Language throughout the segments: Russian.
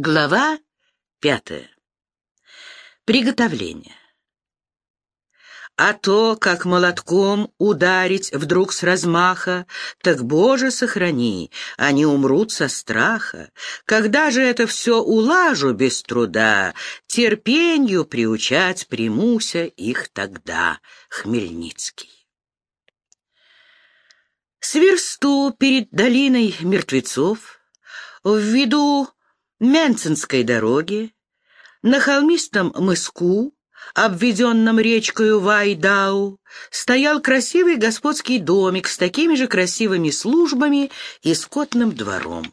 Глава пятая. Приготовление. А то, как молотком ударить вдруг с размаха, так, Боже, сохрани, они умрут со страха. Когда же это все улажу без труда, терпенью приучать примуся их тогда, Хмельницкий. С версту перед долиной мертвецов, в виду Менцинской дороги, на холмистом мыску, обведенном речкою Вайдау, стоял красивый господский домик с такими же красивыми службами и скотным двором.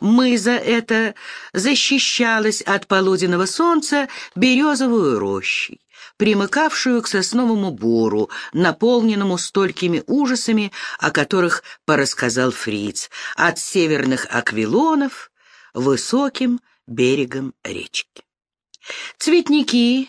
Мыза эта защищалась от полуденного солнца березовую рощей, примыкавшую к сосновому бору, наполненному столькими ужасами, о которых порассказал Фриц, от северных аквилонов высоким берегом речки. Цветники,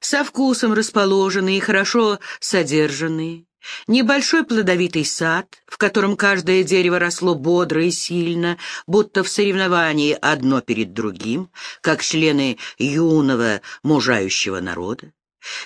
со вкусом расположенные и хорошо содержанные, небольшой плодовитый сад, в котором каждое дерево росло бодро и сильно, будто в соревновании одно перед другим, как члены юного мужающего народа,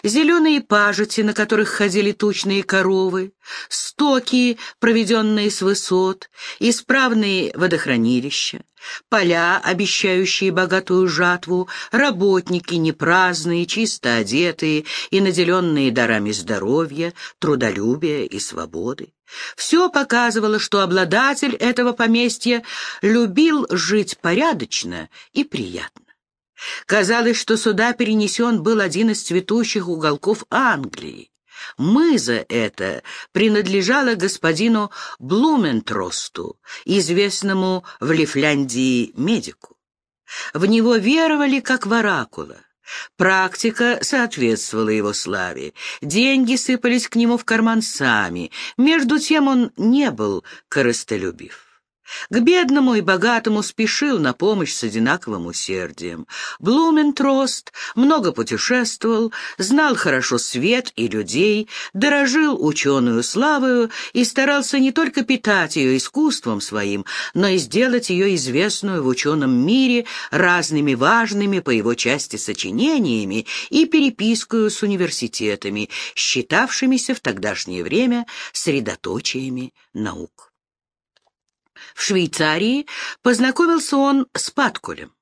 Зеленые пажити, на которых ходили тучные коровы, стоки, проведенные с высот, исправные водохранилища, поля, обещающие богатую жатву, работники непраздные, чисто одетые и наделенные дарами здоровья, трудолюбия и свободы. Все показывало, что обладатель этого поместья любил жить порядочно и приятно. Казалось, что сюда перенесен был один из цветущих уголков Англии. Мыза эта принадлежала господину Блументросту, известному в Лифляндии медику. В него веровали как в оракула. Практика соответствовала его славе. Деньги сыпались к нему в карман сами. Между тем он не был корыстолюбив. К бедному и богатому спешил на помощь с одинаковым усердием. Блументрост много путешествовал, знал хорошо свет и людей, дорожил ученую славою и старался не только питать ее искусством своим, но и сделать ее известную в ученом мире разными важными по его части сочинениями и перепискую с университетами, считавшимися в тогдашнее время средоточиями наук. В Швейцарии познакомился он с Паткулем.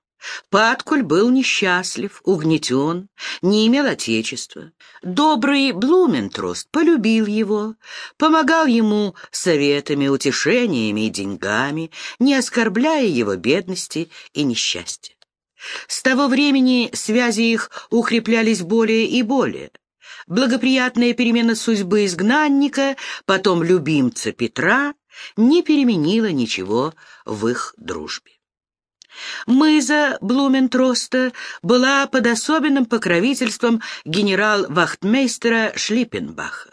Паткуль был несчастлив, угнетен, не имел отечества. Добрый Блументрост полюбил его, помогал ему советами, утешениями и деньгами, не оскорбляя его бедности и несчастья. С того времени связи их укреплялись более и более. Благоприятная перемена судьбы изгнанника, потом любимца Петра, не переменила ничего в их дружбе. Мыза Блументроста была под особенным покровительством генерал-вахтмейстера Шлиппенбаха,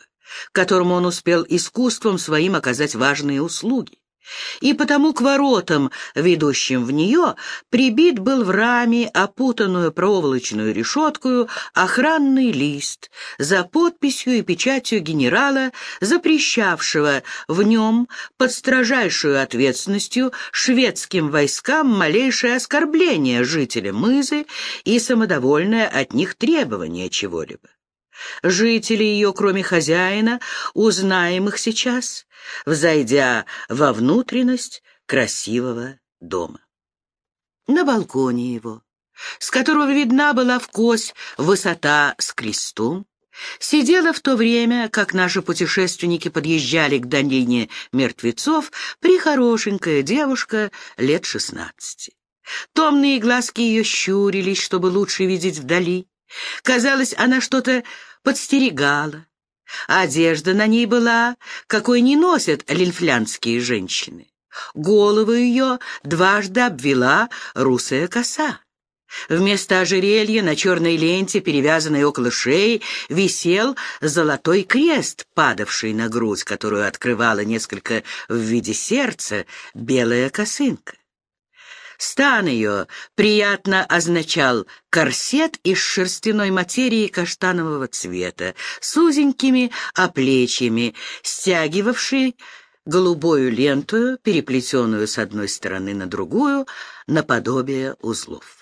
которому он успел искусством своим оказать важные услуги и потому к воротам, ведущим в нее, прибит был в раме, опутанную проволочную решеткою, охранный лист за подписью и печатью генерала, запрещавшего в нем под строжайшую ответственностью шведским войскам малейшее оскорбление жителям Мызы и самодовольное от них требование чего-либо. Жители ее, кроме хозяина, узнаем их сейчас, взойдя во внутренность красивого дома. На балконе его, с которого видна была вкось высота с крестом, сидела в то время, как наши путешественники подъезжали к долине мертвецов, прихорошенькая девушка лет шестнадцати. Томные глазки ее щурились, чтобы лучше видеть вдали. Казалось, она что-то подстерегала. Одежда на ней была, какой не носят линфлянские женщины. Голову ее дважды обвела русая коса. Вместо ожерелья на черной ленте, перевязанной около шеи, висел золотой крест, падавший на грудь, которую открывала несколько в виде сердца белая косынка. Стан ее приятно означал корсет из шерстяной материи каштанового цвета с узенькими оплечьями, стягивавший голубую ленту, переплетенную с одной стороны на другую, наподобие узлов.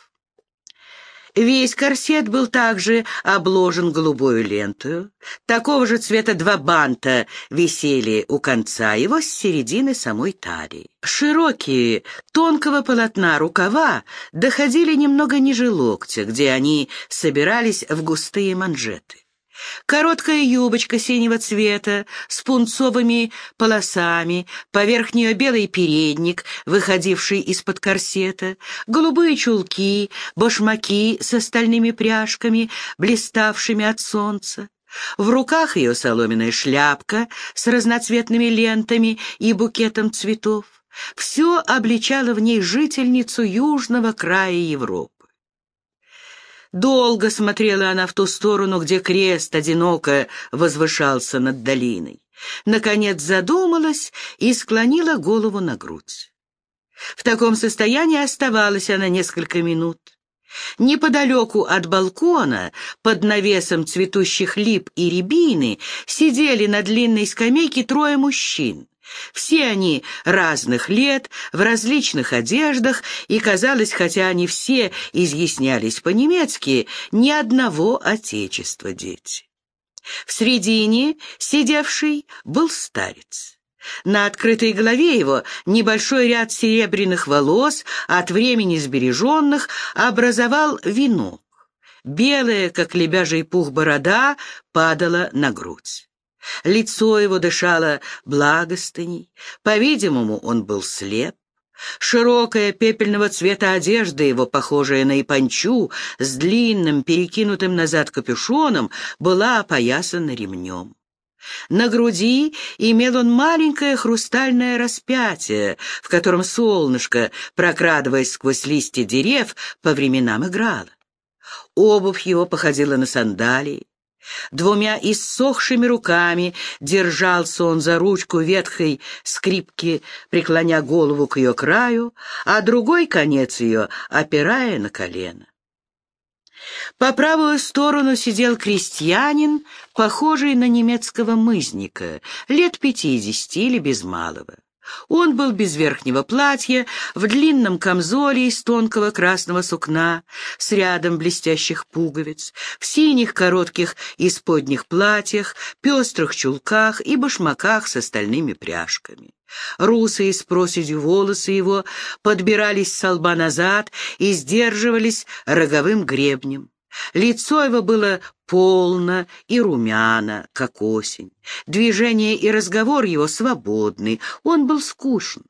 Весь корсет был также обложен голубой лентой. Такого же цвета два банта висели у конца его с середины самой талии. Широкие, тонкого полотна рукава доходили немного ниже локтя, где они собирались в густые манжеты. Короткая юбочка синего цвета с пунцовыми полосами, поверх нее белый передник, выходивший из-под корсета, голубые чулки, башмаки с остальными пряжками, блиставшими от солнца. В руках ее соломенная шляпка с разноцветными лентами и букетом цветов. Все обличало в ней жительницу южного края Европы. Долго смотрела она в ту сторону, где крест одиноко возвышался над долиной. Наконец задумалась и склонила голову на грудь. В таком состоянии оставалась она несколько минут. Неподалеку от балкона, под навесом цветущих лип и рябины, сидели на длинной скамейке трое мужчин. Все они разных лет, в различных одеждах, и, казалось, хотя они все изъяснялись по-немецки, ни одного отечества дети. В середине сидевший был старец. На открытой голове его небольшой ряд серебряных волос, от времени сбереженных, образовал венок. Белая, как лебяжий пух борода, падала на грудь. Лицо его дышало благостыней, по-видимому, он был слеп. Широкая пепельного цвета одежда его, похожая на ипанчу, с длинным, перекинутым назад капюшоном, была опоясана ремнем. На груди имел он маленькое хрустальное распятие, в котором солнышко, прокрадываясь сквозь листья дерев, по временам играло. Обувь его походила на сандалии. Двумя иссохшими руками держался он за ручку ветхой скрипки, преклоня голову к ее краю, а другой конец ее опирая на колено. По правую сторону сидел крестьянин, похожий на немецкого мызника, лет пятидесяти или без малого. Он был без верхнего платья, в длинном камзоле из тонкого красного сукна, с рядом блестящих пуговиц, в синих коротких исподних платьях, пестрых чулках и башмаках с остальными пряжками. Русые с проседью волосы его подбирались с лба назад и сдерживались роговым гребнем. Лицо его было полно и румяно, как осень. Движение и разговор его свободны, он был скучен.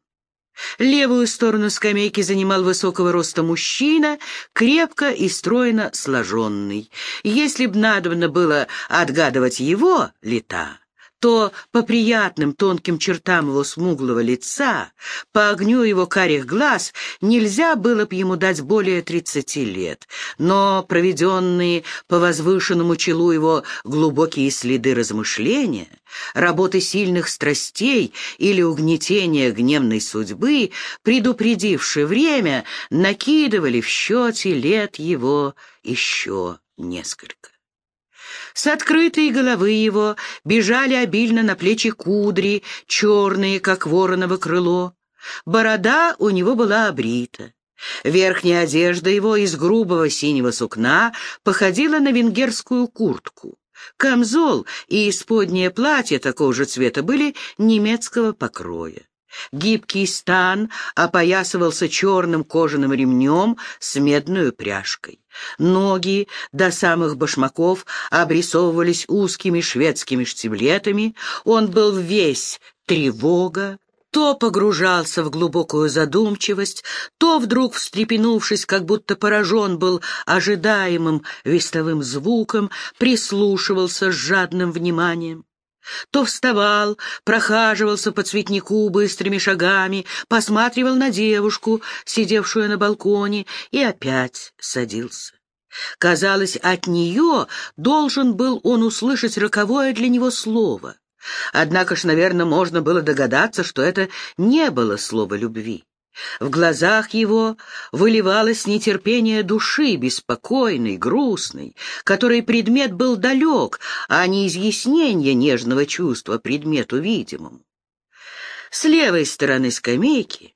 Левую сторону скамейки занимал высокого роста мужчина, крепко и стройно сложенный. Если б надобно было отгадывать его лета, то по приятным тонким чертам его смуглого лица, по огню его карих глаз, нельзя было бы ему дать более тридцати лет, но проведенные по возвышенному челу его глубокие следы размышления, работы сильных страстей или угнетения гневной судьбы, предупредившие время, накидывали в счете лет его еще несколько. С открытой головы его бежали обильно на плечи кудри, черные, как вороново крыло. Борода у него была обрита. Верхняя одежда его из грубого синего сукна походила на венгерскую куртку. Камзол и исподнее платье такого же цвета были немецкого покроя. Гибкий стан опоясывался черным кожаным ремнем с медной пряжкой. Ноги до самых башмаков обрисовывались узкими шведскими штиблетами. Он был весь тревога, то погружался в глубокую задумчивость, то вдруг, встрепенувшись, как будто поражен был ожидаемым вестовым звуком, прислушивался с жадным вниманием. То вставал, прохаживался по цветнику быстрыми шагами, посматривал на девушку, сидевшую на балконе, и опять садился. Казалось, от нее должен был он услышать роковое для него слово. Однако ж, наверное, можно было догадаться, что это не было слово любви. В глазах его выливалось нетерпение души, беспокойной, грустной, которой предмет был далек, а не изъяснение нежного чувства предмету видимому. С левой стороны скамейки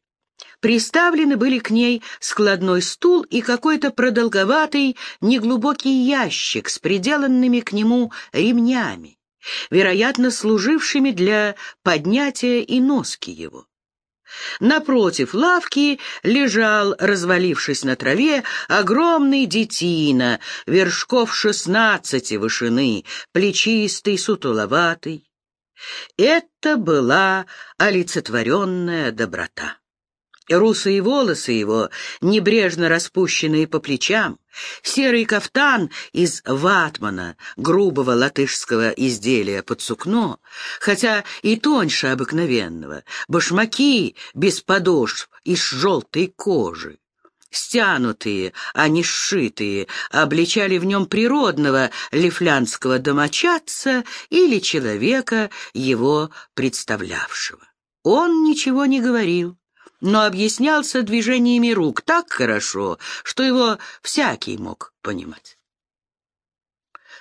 приставлены были к ней складной стул и какой-то продолговатый неглубокий ящик с приделанными к нему ремнями, вероятно, служившими для поднятия и носки его. Напротив лавки лежал, развалившись на траве, огромный детина, вершков шестнадцати вышины, плечистый, сутуловатый. Это была олицетворенная доброта. Русые волосы его, небрежно распущенные по плечам, серый кафтан из ватмана, грубого латышского изделия под сукно, хотя и тоньше обыкновенного, башмаки без подошв из желтой кожи, стянутые, а не сшитые, обличали в нем природного лифлянского домочадца или человека, его представлявшего. Он ничего не говорил, но объяснялся движениями рук так хорошо, что его всякий мог понимать.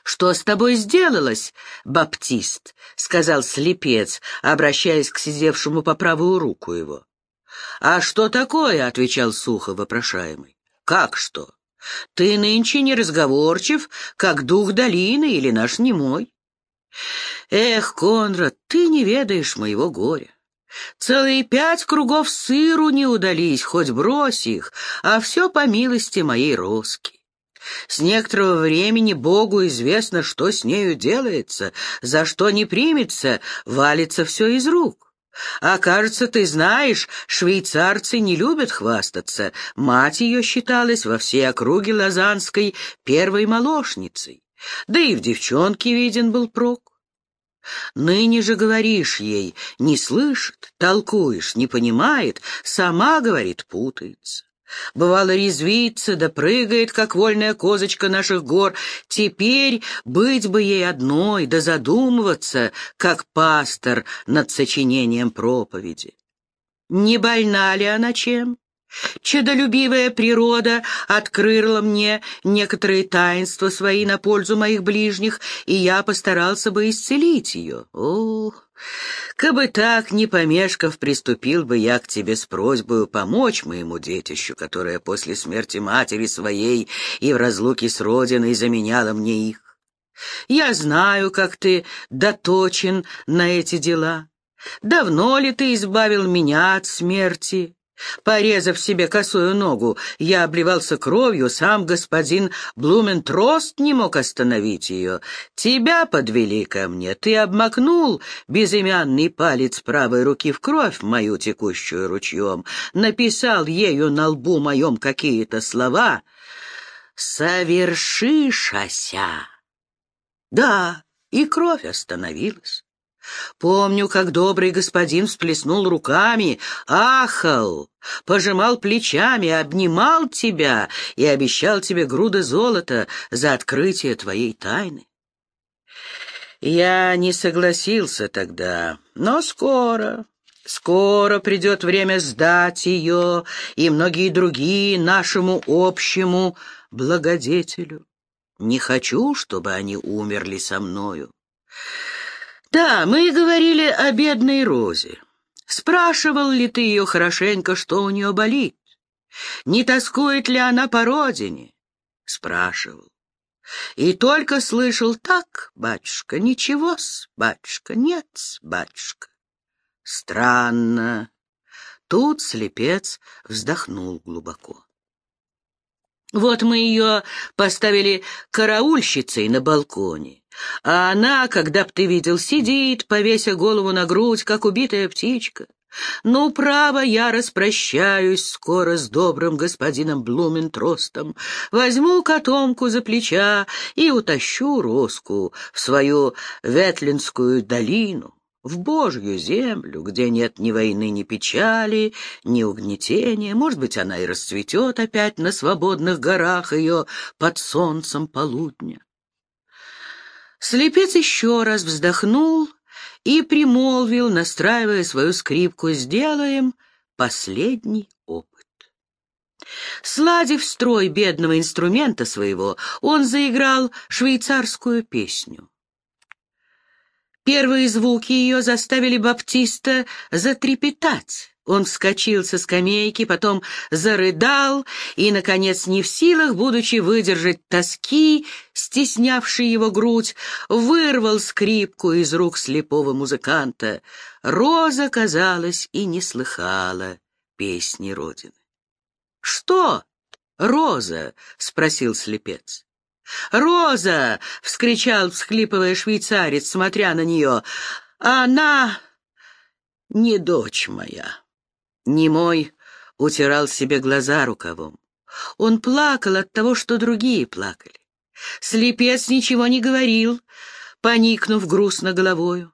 «Что с тобой сделалось, Баптист?» — сказал слепец, обращаясь к сидевшему по правую руку его. «А что такое?» — отвечал сухо вопрошаемый. «Как что? Ты нынче не разговорчив, как дух долины или наш немой?» «Эх, Конрад, ты не ведаешь моего горя. Целые пять кругов сыру не удались, хоть брось их, а все по милости моей Роски. С некоторого времени Богу известно, что с нею делается, за что не примется, валится все из рук. А кажется, ты знаешь, швейцарцы не любят хвастаться. Мать ее считалась во всей округе Лозанской первой молочницей. Да и в девчонке виден был прок. Ныне же говоришь ей, не слышит, толкуешь, не понимает, сама, говорит, путается. Бывало, резвится да прыгает, как вольная козочка наших гор. Теперь быть бы ей одной, да задумываться, как пастор над сочинением проповеди. Не больна ли она чем? Чудолюбивая природа открыла мне некоторые таинства свои на пользу моих ближних, и я постарался бы исцелить ее. О, кабы так, не помешков, приступил бы я к тебе с просьбой помочь моему детищу, которое после смерти матери своей и в разлуке с родиной заменяло мне их. Я знаю, как ты доточен на эти дела. Давно ли ты избавил меня от смерти?» Порезав себе косую ногу, я обливался кровью, сам господин Блументрост не мог остановить ее. Тебя подвели ко мне, ты обмакнул безымянный палец правой руки в кровь мою, текущую ручьем, написал ею на лбу моем какие-то слова «Совершишася». Да, и кровь остановилась. Помню, как добрый господин всплеснул руками, ахал, пожимал плечами, обнимал тебя и обещал тебе груды золота за открытие твоей тайны. Я не согласился тогда, но скоро, скоро придет время сдать ее и многие другие нашему общему благодетелю. Не хочу, чтобы они умерли со мною. «Да, мы говорили о бедной Розе. Спрашивал ли ты ее хорошенько, что у нее болит? Не тоскует ли она по родине?» Спрашивал. И только слышал так, батюшка, ничего-с, батюшка, нет батюшка. Странно. Тут слепец вздохнул глубоко. Вот мы ее поставили караульщицей на балконе, а она, когда б ты видел, сидит, повеся голову на грудь, как убитая птичка. Ну, право, я распрощаюсь скоро с добрым господином Блументростом, возьму котомку за плеча и утащу Роску в свою Ветлинскую долину в Божью землю, где нет ни войны, ни печали, ни угнетения. Может быть, она и расцветет опять на свободных горах ее под солнцем полудня. Слепец еще раз вздохнул и примолвил, настраивая свою скрипку, «Сделаем последний опыт». Сладив строй бедного инструмента своего, он заиграл швейцарскую песню. Первые звуки ее заставили Баптиста затрепетать. Он вскочил со скамейки, потом зарыдал и, наконец, не в силах, будучи выдержать тоски, стеснявшей его грудь, вырвал скрипку из рук слепого музыканта. Роза, казалось, и не слыхала песни Родины. — Что, Роза? — спросил слепец. «Роза!» — вскричал, всхлипывая швейцарец, смотря на нее. «Она не дочь моя». Немой утирал себе глаза рукавом. Он плакал от того, что другие плакали. Слепец ничего не говорил, поникнув грустно головою.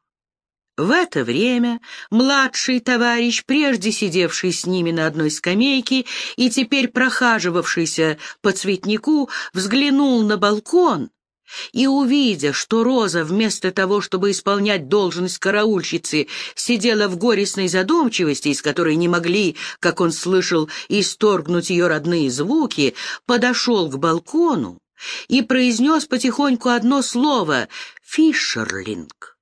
В это время младший товарищ, прежде сидевший с ними на одной скамейке и теперь прохаживавшийся по цветнику, взглянул на балкон и, увидя, что Роза вместо того, чтобы исполнять должность караульщицы, сидела в горестной задумчивости, из которой не могли, как он слышал, исторгнуть ее родные звуки, подошел к балкону и произнес потихоньку одно слово «Фишерлинг»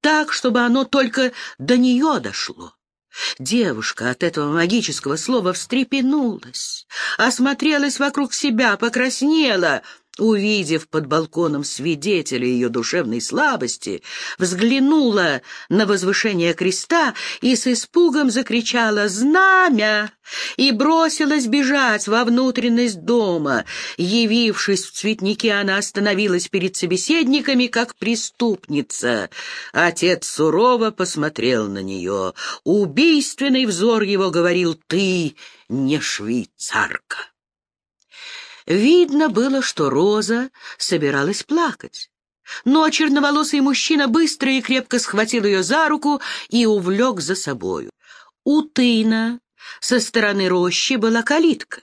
так, чтобы оно только до нее дошло. Девушка от этого магического слова встрепенулась, осмотрелась вокруг себя, покраснела, увидев под балконом свидетеля ее душевной слабости, взглянула на возвышение креста и с испугом закричала «Знамя!» и бросилась бежать во внутренность дома. Явившись в цветнике, она остановилась перед собеседниками, как преступница. Отец сурово посмотрел на нее. Убийственный взор его говорил «Ты не швейцарка». Видно было, что Роза собиралась плакать. Но черноволосый мужчина быстро и крепко схватил ее за руку и увлек за собою. У тына со стороны рощи была калитка.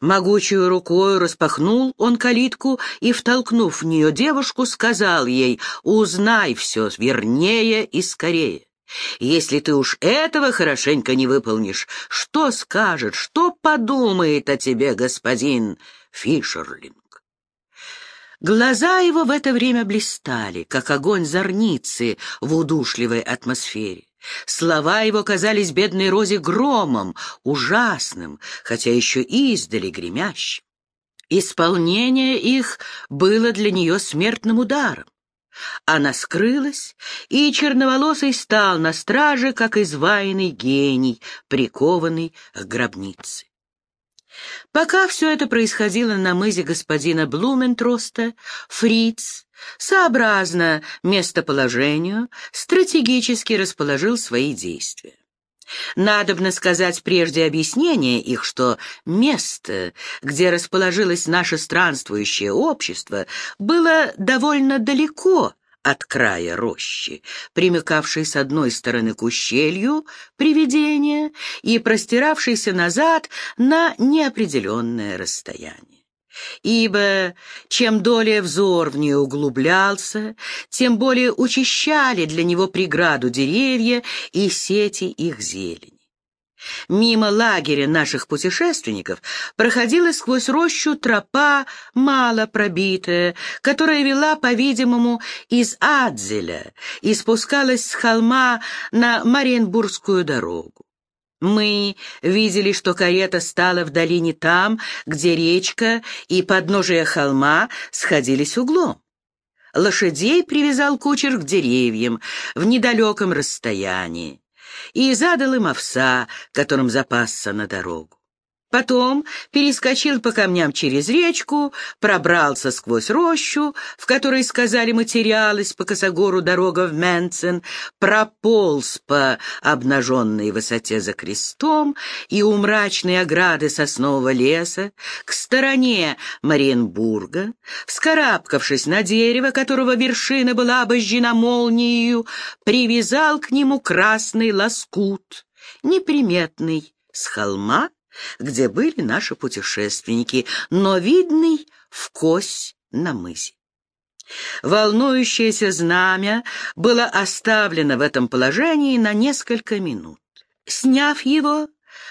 Могучую рукой распахнул он калитку и, втолкнув в нее девушку, сказал ей «Узнай все вернее и скорее». Если ты уж этого хорошенько не выполнишь, что скажет, что подумает о тебе господин Фишерлинг? Глаза его в это время блистали, как огонь зорницы в удушливой атмосфере. Слова его казались бедной Розе громом, ужасным, хотя еще издали гремящим. Исполнение их было для нее смертным ударом. Она скрылась, и черноволосый стал на страже, как изваянный гений, прикованный к гробнице. Пока все это происходило на мызе господина Блументроста, Фриц, сообразно местоположению, стратегически расположил свои действия. Надобно сказать прежде объяснение их, что место, где расположилось наше странствующее общество, было довольно далеко от края рощи, примыкавшей с одной стороны к ущелью привидения и простиравшейся назад на неопределенное расстояние ибо чем долее взор в нее углублялся, тем более учащали для него преграду деревья и сети их зелени. Мимо лагеря наших путешественников проходила сквозь рощу тропа, мало пробитая, которая вела, по-видимому, из Адзеля и спускалась с холма на Мариенбургскую дорогу. Мы видели, что карета стала в долине там, где речка и подножие холма сходились углом. Лошадей привязал кучер к деревьям в недалеком расстоянии и задал им овса, которым запасся на дорогу. Потом перескочил по камням через речку, пробрался сквозь рощу, в которой, сказали, материалась по косогору дорога в Менцен, прополз по обнаженной высоте за крестом и у мрачной ограды соснового леса к стороне Мариенбурга, вскарабкавшись на дерево, которого вершина была обожжена молнией, привязал к нему красный лоскут, неприметный, с холма, где были наши путешественники, но видный в кось на мысе. Волнующееся знамя было оставлено в этом положении на несколько минут. Сняв его,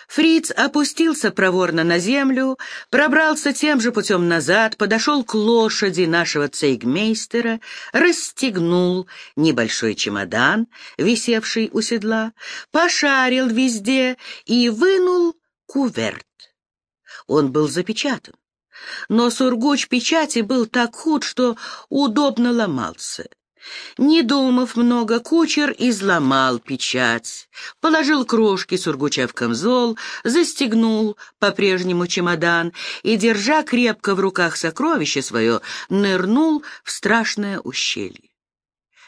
Фриц опустился проворно на землю, пробрался тем же путем назад, подошел к лошади нашего цейгмейстера, расстегнул небольшой чемодан, висевший у седла, пошарил везде и вынул куверт. Он был запечатан, но сургуч печати был так худ, что удобно ломался. Не думав много, кучер изломал печать, положил крошки сургуча в камзол, застегнул по-прежнему чемодан и, держа крепко в руках сокровище свое, нырнул в страшное ущелье.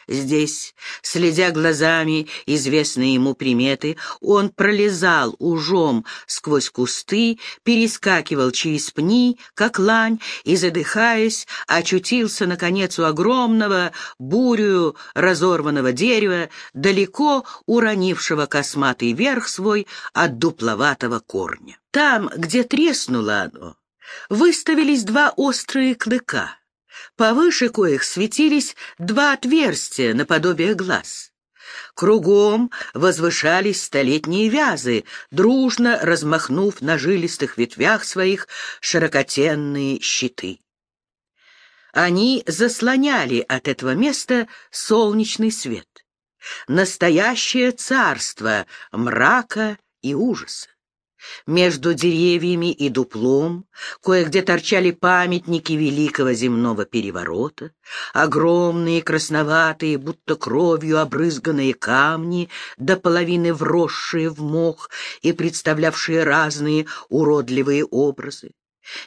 Здесь, следя глазами известные ему приметы, он пролезал ужом сквозь кусты, перескакивал через пни, как лань, и, задыхаясь, очутился, наконец, у огромного, бурю разорванного дерева, далеко уронившего косматый верх свой от дупловатого корня. Там, где треснуло оно, выставились два острые клыка — Повыше коих светились два отверстия наподобие глаз. Кругом возвышались столетние вязы, дружно размахнув на жилистых ветвях своих широкотенные щиты. Они заслоняли от этого места солнечный свет. Настоящее царство мрака и ужаса. Между деревьями и дуплом кое-где торчали памятники великого земного переворота, огромные красноватые, будто кровью обрызганные камни, до половины вросшие в мох и представлявшие разные уродливые образы.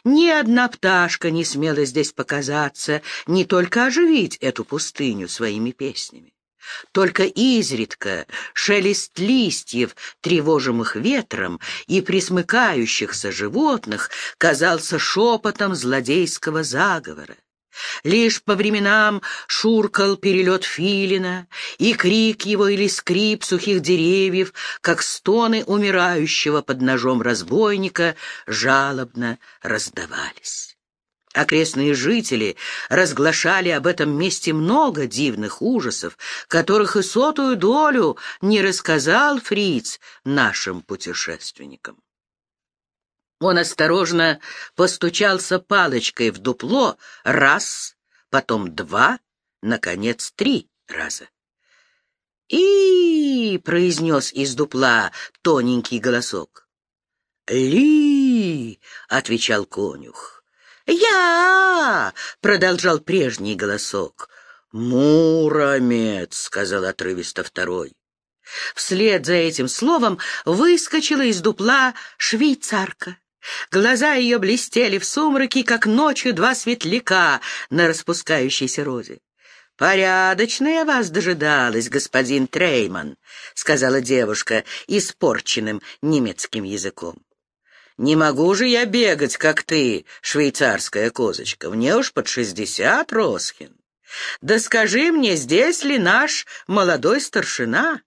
Ни одна пташка не смела здесь показаться, не только оживить эту пустыню своими песнями. Только изредка шелест листьев, тревожимых ветром, и присмыкающихся животных казался шепотом злодейского заговора. Лишь по временам шуркал перелет филина, и крик его или скрип сухих деревьев, как стоны умирающего под ножом разбойника, жалобно раздавались. Окрестные жители разглашали об этом месте много дивных ужасов, которых и сотую долю не рассказал Фриц нашим путешественникам. Он осторожно постучался палочкой в дупло раз, потом два, наконец, три раза. «И!» — произнес из дупла тоненький голосок. «Ли!» — отвечал конюх. «Я!» — продолжал прежний голосок. «Муромец!» — сказал отрывисто второй. Вслед за этим словом выскочила из дупла швейцарка. Глаза ее блестели в сумраке, как ночью два светляка на распускающейся розе. «Порядочная вас дожидалась, господин Трейман», — сказала девушка испорченным немецким языком. Не могу же я бегать, как ты, швейцарская козочка. Мне уж под шестьдесят, Росхин. Да скажи мне, здесь ли наш молодой старшина?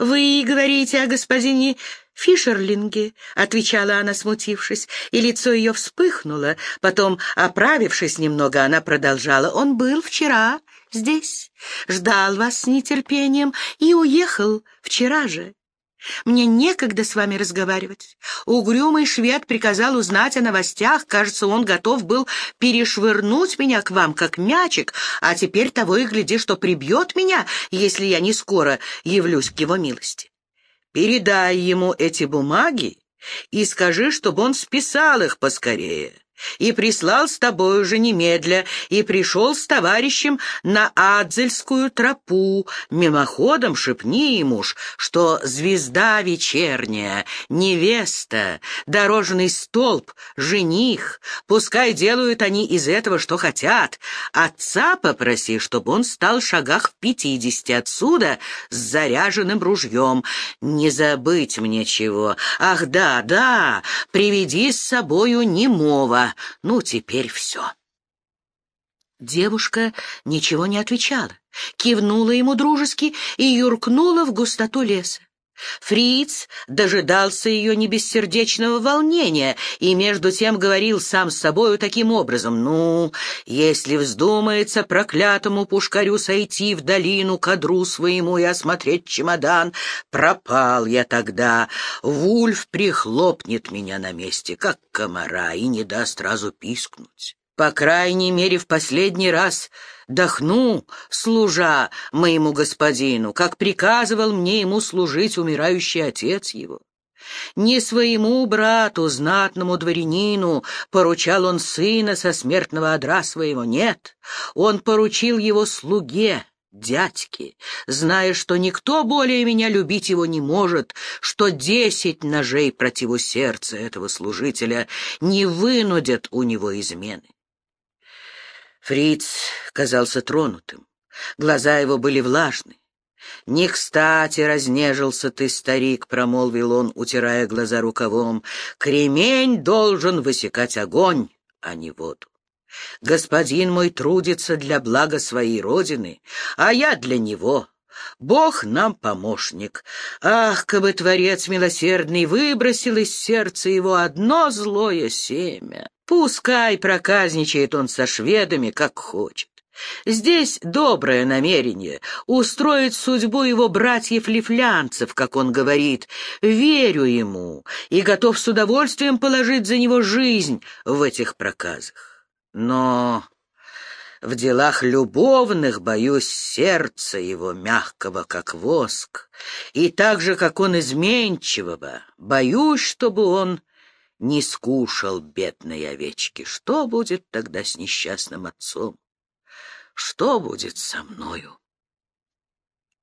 Вы говорите о господине Фишерлинге, отвечала она, смутившись, и лицо ее вспыхнуло. Потом, оправившись немного, она продолжала. Он был вчера здесь, ждал вас с нетерпением и уехал вчера же. Мне некогда с вами разговаривать. Угрюмый швед приказал узнать о новостях. Кажется, он готов был перешвырнуть меня к вам, как мячик, а теперь того и гляди, что прибьет меня, если я не скоро явлюсь к его милости. Передай ему эти бумаги и скажи, чтобы он списал их поскорее и прислал с тобой уже немедля, и пришел с товарищем на Адзельскую тропу. Мимоходом шепни ему ж, что звезда вечерняя, невеста, дорожный столб, жених, пускай делают они из этого, что хотят. Отца попроси, чтобы он стал в шагах в пятидесяти отсюда с заряженным ружьем. Не забыть мне чего. Ах, да, да, приведи с собою немого, ну, теперь все. Девушка ничего не отвечала, кивнула ему дружески и юркнула в густоту леса. Фриц дожидался ее не бессердечного волнения и между тем говорил сам с собою таким образом, «Ну, если вздумается проклятому пушкарю сойти в долину к одру своему и осмотреть чемодан, пропал я тогда, Вульф прихлопнет меня на месте, как комара, и не даст сразу пискнуть». По крайней мере, в последний раз дохну, служа моему господину, как приказывал мне ему служить умирающий отец его. Не своему брату, знатному дворянину, поручал он сына со смертного одра своего, нет, он поручил его слуге, дядьке, зная, что никто более меня любить его не может, что десять ножей противу сердца этого служителя не вынудят у него измены. Фриц казался тронутым. Глаза его были влажны. «Не кстати разнежился ты, старик», — промолвил он, утирая глаза рукавом. «Кремень должен высекать огонь, а не воду. Господин мой трудится для блага своей родины, а я для него. Бог нам помощник. Ах, кабы Творец милосердный выбросил из сердца его одно злое семя!» Пускай проказничает он со шведами, как хочет. Здесь доброе намерение — устроить судьбу его братьев-лифлянцев, как он говорит. Верю ему и готов с удовольствием положить за него жизнь в этих проказах. Но в делах любовных боюсь сердца его мягкого, как воск, и так же, как он изменчивого, боюсь, чтобы он не скушал бедной овечки. Что будет тогда с несчастным отцом? Что будет со мною?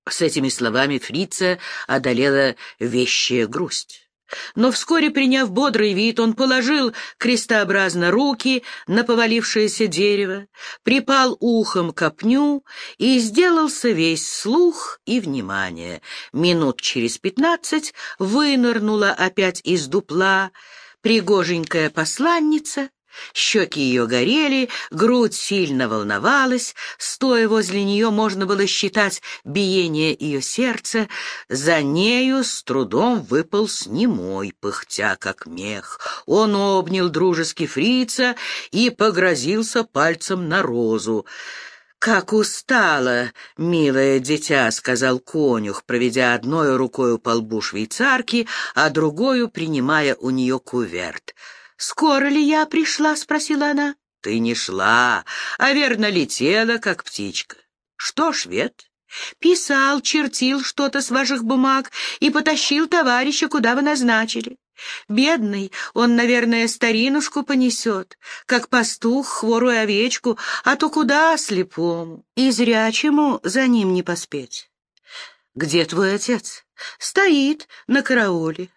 С этими словами фрица одолела вещая грусть. Но вскоре, приняв бодрый вид, он положил крестообразно руки на повалившееся дерево, припал ухом к пню и сделался весь слух и внимание. Минут через пятнадцать вынырнула опять из дупла, Пригоженькая посланница, щеки ее горели, грудь сильно волновалась, стоя возле нее можно было считать биение ее сердца, за нею с трудом выпал немой, пыхтя как мех. Он обнял дружески фрица и погрозился пальцем на розу. «Как устала, милое дитя», — сказал конюх, проведя одной рукою по лбу швейцарки, а другую принимая у нее куверт. «Скоро ли я пришла?» — спросила она. «Ты не шла, а верно летела, как птичка. Что, швед?» «Писал, чертил что-то с ваших бумаг и потащил товарища, куда вы назначили. Бедный, он, наверное, старинушку понесет, как пастух хворую овечку, а то куда слепому, и зрячему за ним не поспеть. Где твой отец? Стоит на карауле.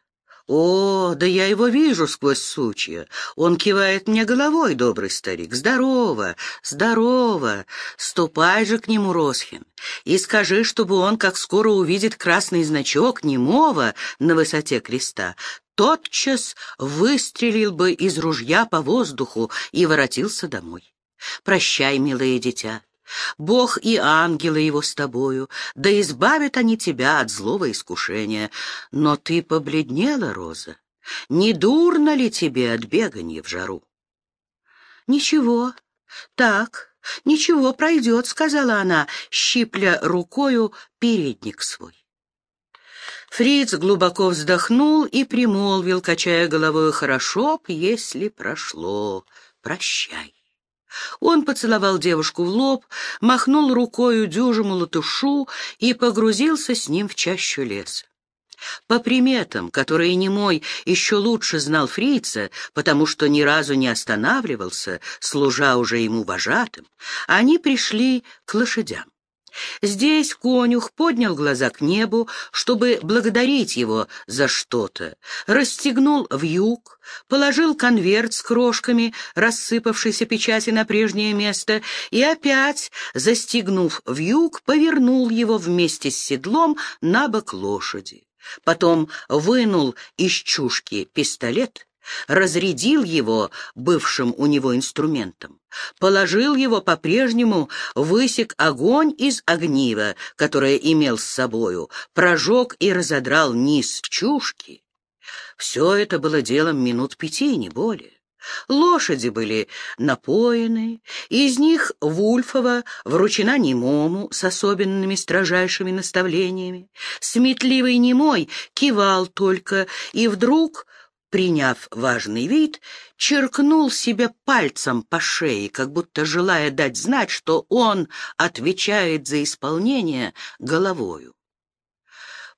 «О, да я его вижу сквозь сучья. Он кивает мне головой, добрый старик. Здорово, здорово. Ступай же к нему, Росхин, и скажи, чтобы он, как скоро увидит красный значок немого на высоте креста, тотчас выстрелил бы из ружья по воздуху и воротился домой. Прощай, милое дитя. Бог и ангелы его с тобою, да избавят они тебя от злого искушения. Но ты побледнела, Роза. Не дурно ли тебе от бегания в жару? Ничего, так, ничего пройдет, сказала она, щипля рукою передник свой. Фриц глубоко вздохнул и примолвил, качая головой, «Хорошо б, если прошло. Прощай». Он поцеловал девушку в лоб, махнул рукою дюжему латушу и погрузился с ним в чащу леса. По приметам, которые немой еще лучше знал фрица, потому что ни разу не останавливался, служа уже ему вожатым, они пришли к лошадям. Здесь конюх поднял глаза к небу, чтобы благодарить его за что-то, расстегнул вьюг, положил конверт с крошками, рассыпавшейся печати на прежнее место, и опять, застегнув вьюг, повернул его вместе с седлом на бок лошади. Потом вынул из чушки пистолет, разрядил его бывшим у него инструментом, положил его по-прежнему, высек огонь из огнива, которое имел с собою, прожег и разодрал низ чушки. Все это было делом минут пяти, не более. Лошади были напоены, из них Вульфова вручена немому с особенными строжайшими наставлениями. Сметливый немой кивал только, и вдруг, приняв важный вид, черкнул себе пальцем по шее, как будто желая дать знать, что он отвечает за исполнение головою.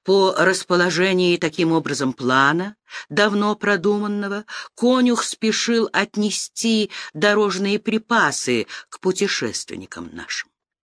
По расположении таким образом плана, давно продуманного, конюх спешил отнести дорожные припасы к путешественникам нашим.